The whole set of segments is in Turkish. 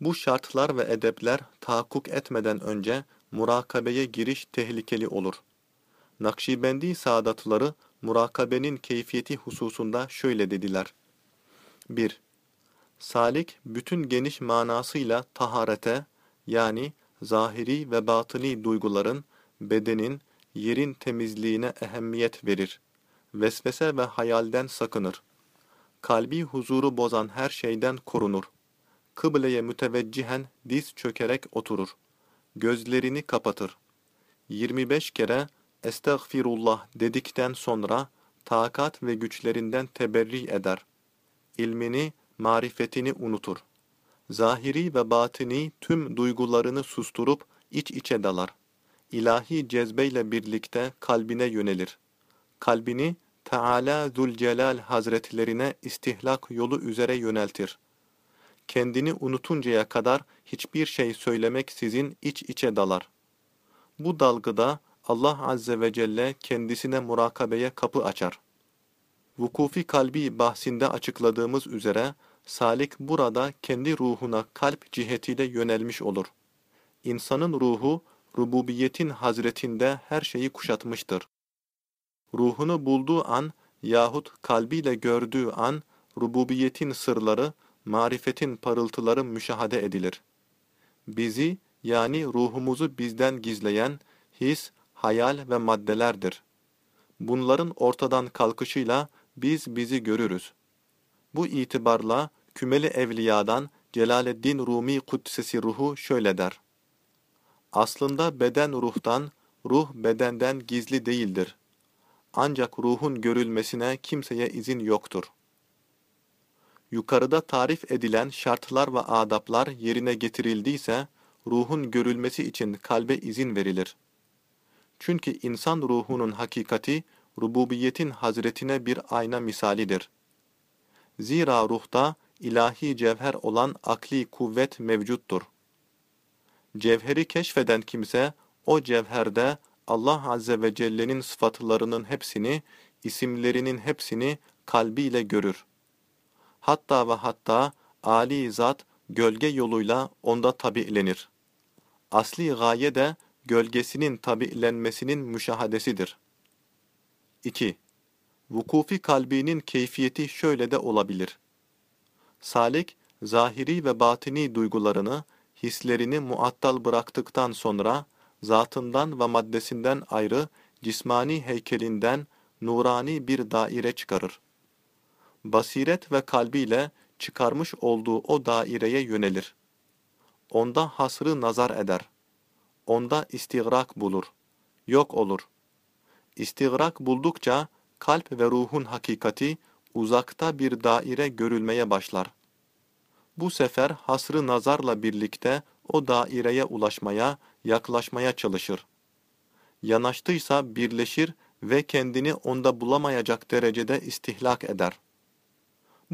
Bu şartlar ve edepler tahakkuk etmeden önce murakabeye giriş tehlikeli olur. Nakşibendi saadatları murakabenin keyfiyeti hususunda şöyle dediler. 1. Salik bütün geniş manasıyla taharete yani zahiri ve batıni duyguların, bedenin, yerin temizliğine ehemmiyet verir. Vesvese ve hayalden sakınır. Kalbi huzuru bozan her şeyden korunur. Kıbleye müteveccihen diz çökerek oturur. Gözlerini kapatır. 25 kere Estağfirullah dedikten sonra takat ve güçlerinden teberri eder. İlmini, marifetini unutur. Zahiri ve batini tüm duygularını susturup iç içe dalar. İlahi cezbeyle birlikte kalbine yönelir. Kalbini Teala Zülcelal Hazretlerine istihlak yolu üzere yöneltir. Kendini unutuncaya kadar hiçbir şey söylemek sizin iç içe dalar. Bu dalgıda Allah Azze ve Celle kendisine murakabeye kapı açar. Vukufi kalbi bahsinde açıkladığımız üzere, Salik burada kendi ruhuna kalp cihetiyle yönelmiş olur. İnsanın ruhu, rububiyetin hazretinde her şeyi kuşatmıştır. Ruhunu bulduğu an yahut kalbiyle gördüğü an, rububiyetin sırları, marifetin parıltıları müşahede edilir. Bizi, yani ruhumuzu bizden gizleyen, his, hayal ve maddelerdir. Bunların ortadan kalkışıyla biz bizi görürüz. Bu itibarla Kümeli Evliya'dan Celaleddin Rumi Kudsesi ruhu şöyle der. Aslında beden ruhtan, ruh bedenden gizli değildir. Ancak ruhun görülmesine kimseye izin yoktur. Yukarıda tarif edilen şartlar ve adaplar yerine getirildiyse, ruhun görülmesi için kalbe izin verilir. Çünkü insan ruhunun hakikati, rububiyetin hazretine bir ayna misalidir. Zira ruhta ilahi cevher olan akli kuvvet mevcuttur. Cevheri keşfeden kimse, o cevherde Allah Azze ve Celle'nin sıfatlarının hepsini, isimlerinin hepsini kalbiyle görür. Hatta ve hatta âli zat gölge yoluyla onda tabi'lenir. Asli gaye de gölgesinin tabi'lenmesinin müşahadesidir. 2. Vukufi kalbinin keyfiyeti şöyle de olabilir. Salik, zahiri ve batini duygularını, hislerini muattal bıraktıktan sonra, zatından ve maddesinden ayrı, cismani heykelinden nurani bir daire çıkarır. Basiret ve kalbiyle çıkarmış olduğu o daireye yönelir. Onda hasrı nazar eder. Onda istigrak bulur. Yok olur. İstigrak buldukça kalp ve ruhun hakikati uzakta bir daire görülmeye başlar. Bu sefer hasrı nazarla birlikte o daireye ulaşmaya, yaklaşmaya çalışır. Yanaştıysa birleşir ve kendini onda bulamayacak derecede istihlak eder.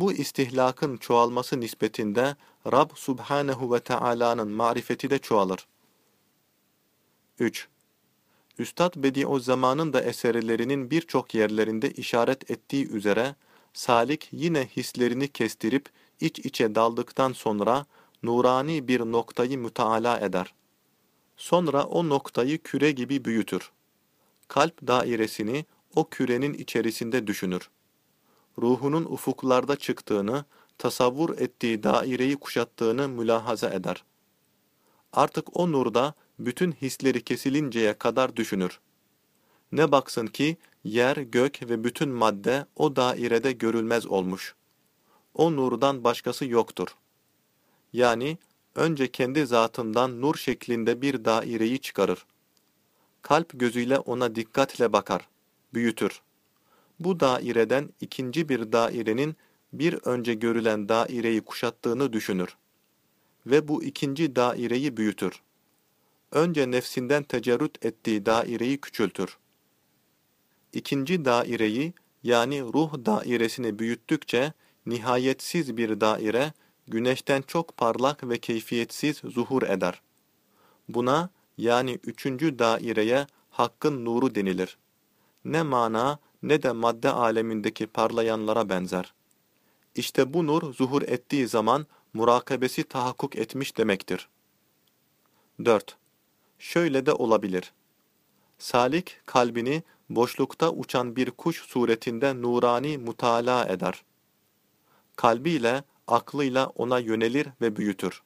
Bu istihlakın çoğalması nispetinde Rab Subhanehu ve Teala'nın marifeti de çoğalır. 3. Üstad Bediüzzaman'ın da eserlerinin birçok yerlerinde işaret ettiği üzere, Salik yine hislerini kestirip iç içe daldıktan sonra nurani bir noktayı müteala eder. Sonra o noktayı küre gibi büyütür. Kalp dairesini o kürenin içerisinde düşünür. Ruhunun ufuklarda çıktığını, tasavvur ettiği daireyi kuşattığını mülahaza eder. Artık o nurda bütün hisleri kesilinceye kadar düşünür. Ne baksın ki yer, gök ve bütün madde o dairede görülmez olmuş. O nurdan başkası yoktur. Yani önce kendi zatından nur şeklinde bir daireyi çıkarır. Kalp gözüyle ona dikkatle bakar, büyütür. Bu daireden ikinci bir dairenin bir önce görülen daireyi kuşattığını düşünür. Ve bu ikinci daireyi büyütür önce nefsinden tecerrüt ettiği daireyi küçültür. İkinci daireyi yani ruh dairesini büyüttükçe nihayetsiz bir daire güneşten çok parlak ve keyfiyetsiz zuhur eder. Buna yani üçüncü daireye hakkın nuru denilir. Ne mana ne de madde alemindeki parlayanlara benzer. İşte bu nur zuhur ettiği zaman murakabesi tahakkuk etmiş demektir. 4. Şöyle de olabilir. Salik kalbini boşlukta uçan bir kuş suretinde nurani mutala eder. Kalbiyle, aklıyla ona yönelir ve büyütür.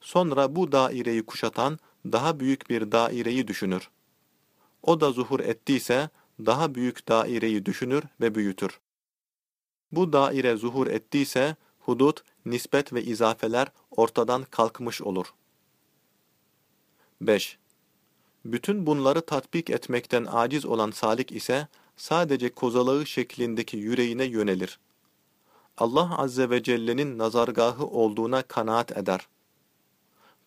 Sonra bu daireyi kuşatan daha büyük bir daireyi düşünür. O da zuhur ettiyse daha büyük daireyi düşünür ve büyütür. Bu daire zuhur ettiyse hudut, nispet ve izafeler ortadan kalkmış olur. 5. Bütün bunları tatbik etmekten aciz olan salik ise sadece kozalağı şeklindeki yüreğine yönelir. Allah Azze ve Celle'nin nazargahı olduğuna kanaat eder.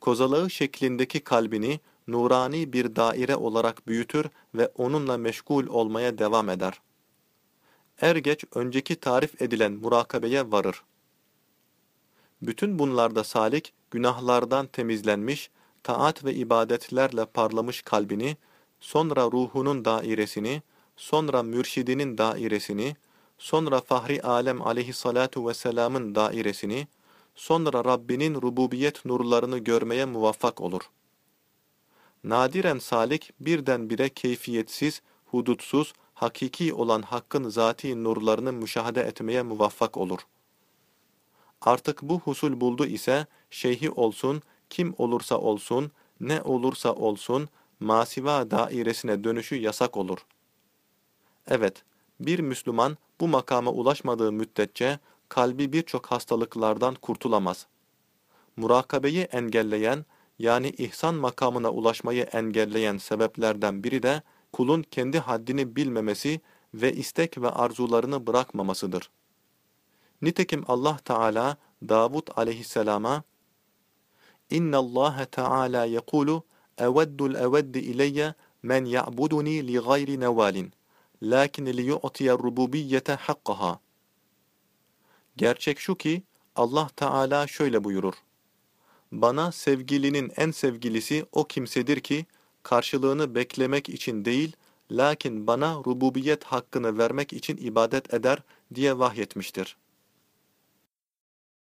Kozalağı şeklindeki kalbini nurani bir daire olarak büyütür ve onunla meşgul olmaya devam eder. Er geç önceki tarif edilen murakabeye varır. Bütün bunlarda salik, günahlardan temizlenmiş, taat ve ibadetlerle parlamış kalbini, sonra ruhunun dairesini, sonra mürşidinin dairesini, sonra Fahri Alem aleyhissalatu vesselamın dairesini, sonra Rabbinin rububiyet nurlarını görmeye muvaffak olur. Nadiren salik birdenbire keyfiyetsiz, hudutsuz, hakiki olan hakkın zati nurlarını müşahede etmeye muvaffak olur. Artık bu husul buldu ise şeyhi olsun, kim olursa olsun, ne olursa olsun, masiva dairesine dönüşü yasak olur. Evet, bir Müslüman bu makama ulaşmadığı müddetçe kalbi birçok hastalıklardan kurtulamaz. Murakabeyi engelleyen, yani ihsan makamına ulaşmayı engelleyen sebeplerden biri de kulun kendi haddini bilmemesi ve istek ve arzularını bırakmamasıdır. Nitekim Allah Teala Davud aleyhisselama Teala yekulu eveddul eveddi ileyye men ya'buduni li gayri nevalin lakin li yu'tiye rububiyyete hakkaha Gerçek şu ki Allah Teala şöyle buyurur. Bana sevgilinin en sevgilisi o kimsedir ki karşılığını beklemek için değil, lakin bana rububiyet hakkını vermek için ibadet eder diye vahyetmiştir.